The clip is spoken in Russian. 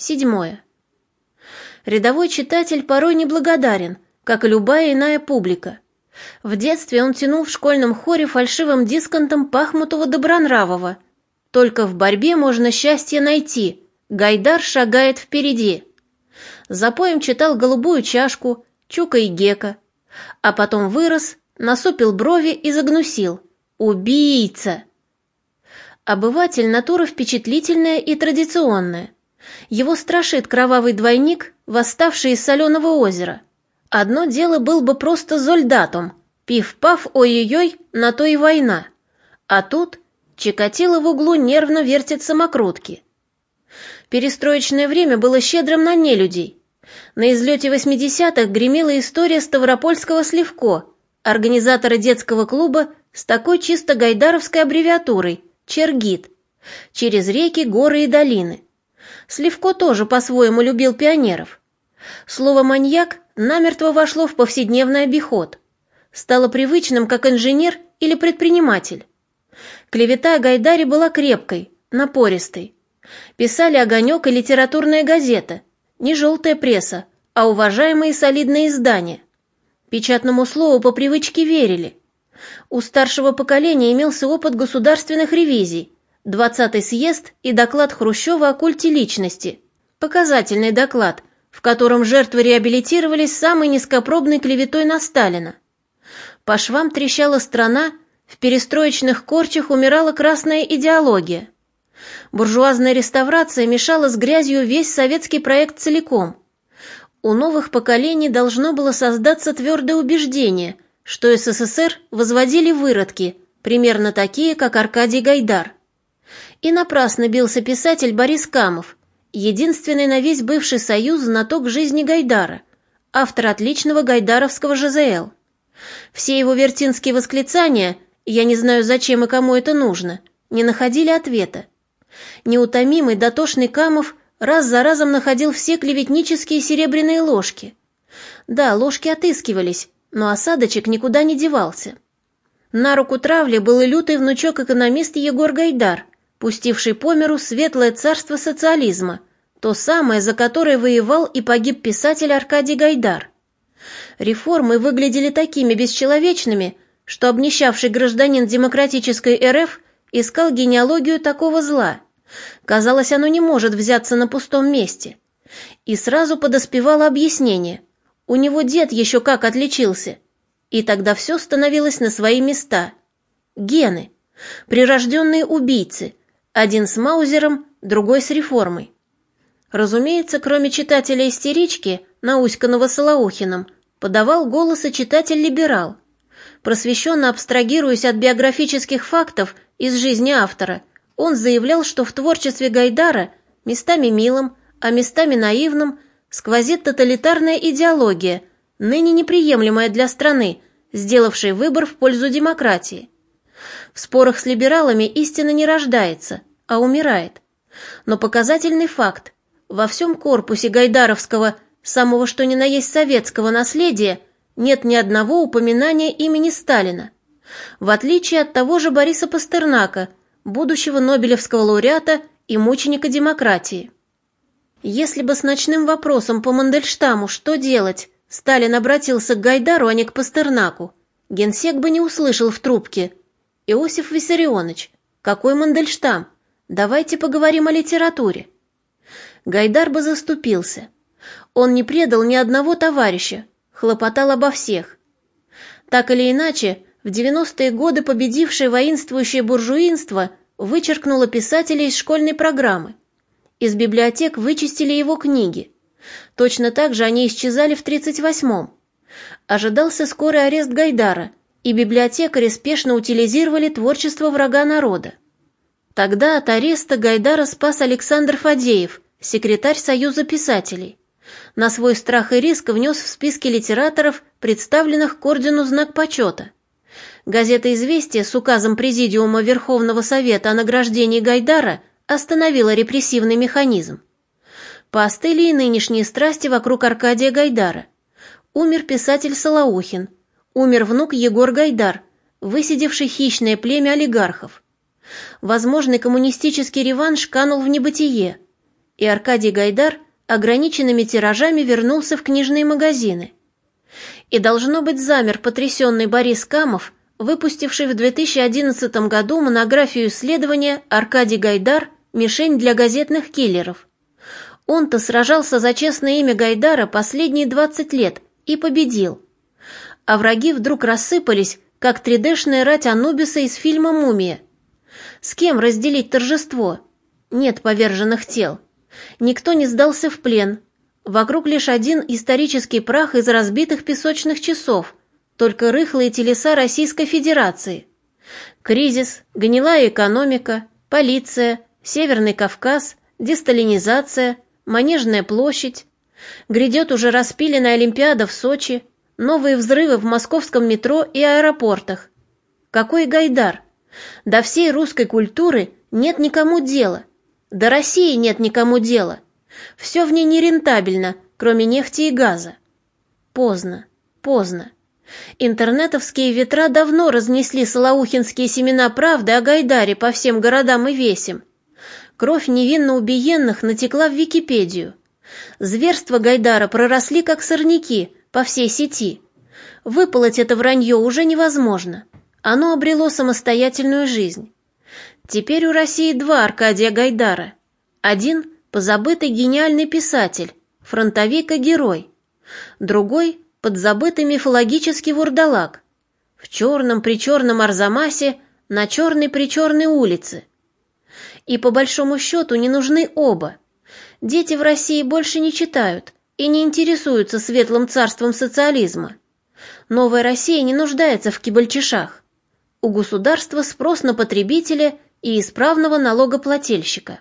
Седьмое. Рядовой читатель порой неблагодарен, как и любая иная публика. В детстве он тянул в школьном хоре фальшивым дисконтом Пахмутова-Добронравова. Только в борьбе можно счастье найти. Гайдар шагает впереди. За поем читал «Голубую чашку», «Чука и Гека». А потом вырос, насупил брови и загнусил. «Убийца!» Обыватель натура впечатлительная и традиционная. Его страшит кровавый двойник, восставший из соленого озера. Одно дело был бы просто зольдатом. Пиф-паф, ой-ой-ой, на то и война. А тут Чикатило в углу нервно вертит самокрутки. Перестроечное время было щедрым на нелюдей. На излете 80-х гремела история Ставропольского Сливко, организатора детского клуба с такой чисто гайдаровской аббревиатурой – Чергит. Через реки, горы и долины. Сливко тоже по-своему любил пионеров. Слово «маньяк» намертво вошло в повседневный обиход. Стало привычным как инженер или предприниматель. Клевета о Гайдаре была крепкой, напористой. Писали «Огонек» и литературная газета. Не желтая пресса, а уважаемые солидные издания. Печатному слову по привычке верили. У старшего поколения имелся опыт государственных ревизий, 20-й съезд и доклад Хрущева о культе личности. Показательный доклад, в котором жертвы реабилитировались самой низкопробной клеветой на Сталина. По швам трещала страна, в перестроечных корчах умирала красная идеология. Буржуазная реставрация мешала с грязью весь советский проект целиком. У новых поколений должно было создаться твердое убеждение, что СССР возводили выродки, примерно такие, как Аркадий Гайдар. И напрасно бился писатель Борис Камов, единственный на весь бывший союз знаток жизни Гайдара, автор отличного гайдаровского ЖЗЛ. Все его вертинские восклицания «я не знаю, зачем и кому это нужно» не находили ответа. Неутомимый дотошный Камов раз за разом находил все клеветнические серебряные ложки. Да, ложки отыскивались, но осадочек никуда не девался. На руку травле был и лютый внучок-экономист Егор Гайдар, пустивший по миру светлое царство социализма, то самое, за которое воевал и погиб писатель Аркадий Гайдар. Реформы выглядели такими бесчеловечными, что обнищавший гражданин демократической РФ искал генеалогию такого зла. Казалось, оно не может взяться на пустом месте. И сразу подоспевало объяснение. У него дед еще как отличился. И тогда все становилось на свои места. Гены. Прирожденные убийцы – один с Маузером, другой с реформой. Разумеется, кроме читателя-истерички, науськанного Солоухиным, подавал голос и читатель-либерал. Просвещенно абстрагируясь от биографических фактов из жизни автора, он заявлял, что в творчестве Гайдара местами милым, а местами наивным сквозит тоталитарная идеология, ныне неприемлемая для страны, сделавшей выбор в пользу демократии. В спорах с либералами истина не рождается, а умирает. Но показательный факт. Во всем корпусе гайдаровского, самого что ни на есть советского наследия, нет ни одного упоминания имени Сталина. В отличие от того же Бориса Пастернака, будущего Нобелевского лауреата и мученика демократии. Если бы с ночным вопросом по Мандельштаму «что делать?» Сталин обратился к Гайдару, а не к Пастернаку, генсек бы не услышал в трубке – Иосиф Виссарионович, какой Мандельштам? Давайте поговорим о литературе. Гайдар бы заступился. Он не предал ни одного товарища, хлопотал обо всех. Так или иначе, в 90-е годы победившее воинствующее буржуинство вычеркнуло писателя из школьной программы. Из библиотек вычистили его книги. Точно так же они исчезали в 38-м. Ожидался скорый арест Гайдара – и библиотекари спешно утилизировали творчество врага народа. Тогда от ареста Гайдара спас Александр Фадеев, секретарь Союза писателей. На свой страх и риск внес в списки литераторов, представленных к ордену знак почета. Газета «Известия» с указом Президиума Верховного Совета о награждении Гайдара остановила репрессивный механизм. Поостыли и нынешние страсти вокруг Аркадия Гайдара. Умер писатель Солоухин – Умер внук Егор Гайдар, высидевший хищное племя олигархов. Возможный коммунистический реванш канул в небытие. и Аркадий Гайдар ограниченными тиражами вернулся в книжные магазины. И должно быть замер потрясенный Борис Камов, выпустивший в 2011 году монографию исследования «Аркадий Гайдар. Мишень для газетных киллеров». Он-то сражался за честное имя Гайдара последние 20 лет и победил. А враги вдруг рассыпались, как 3D-шная рать Анубиса из фильма «Мумия». С кем разделить торжество? Нет поверженных тел. Никто не сдался в плен. Вокруг лишь один исторический прах из разбитых песочных часов, только рыхлые телеса Российской Федерации. Кризис, гнилая экономика, полиция, Северный Кавказ, десталинизация, Манежная площадь. Грядет уже распиленная Олимпиада в Сочи, новые взрывы в московском метро и аэропортах. Какой Гайдар? До всей русской культуры нет никому дела. До России нет никому дела. Все в ней нерентабельно, кроме нефти и газа. Поздно, поздно. Интернетовские ветра давно разнесли салаухинские семена правды о Гайдаре по всем городам и весям. Кровь невинно убиенных натекла в Википедию. Зверства Гайдара проросли, как сорняки, по всей сети. Выполоть это вранье уже невозможно. Оно обрело самостоятельную жизнь. Теперь у России два Аркадия Гайдара. Один – позабытый гениальный писатель, фронтовик и герой. Другой – подзабытый мифологический вурдалак. В черном-причерном Арзамасе на черной-причерной улице. И по большому счету не нужны оба. Дети в России больше не читают и не интересуются светлым царством социализма. Новая Россия не нуждается в кибальчишах. У государства спрос на потребителя и исправного налогоплательщика.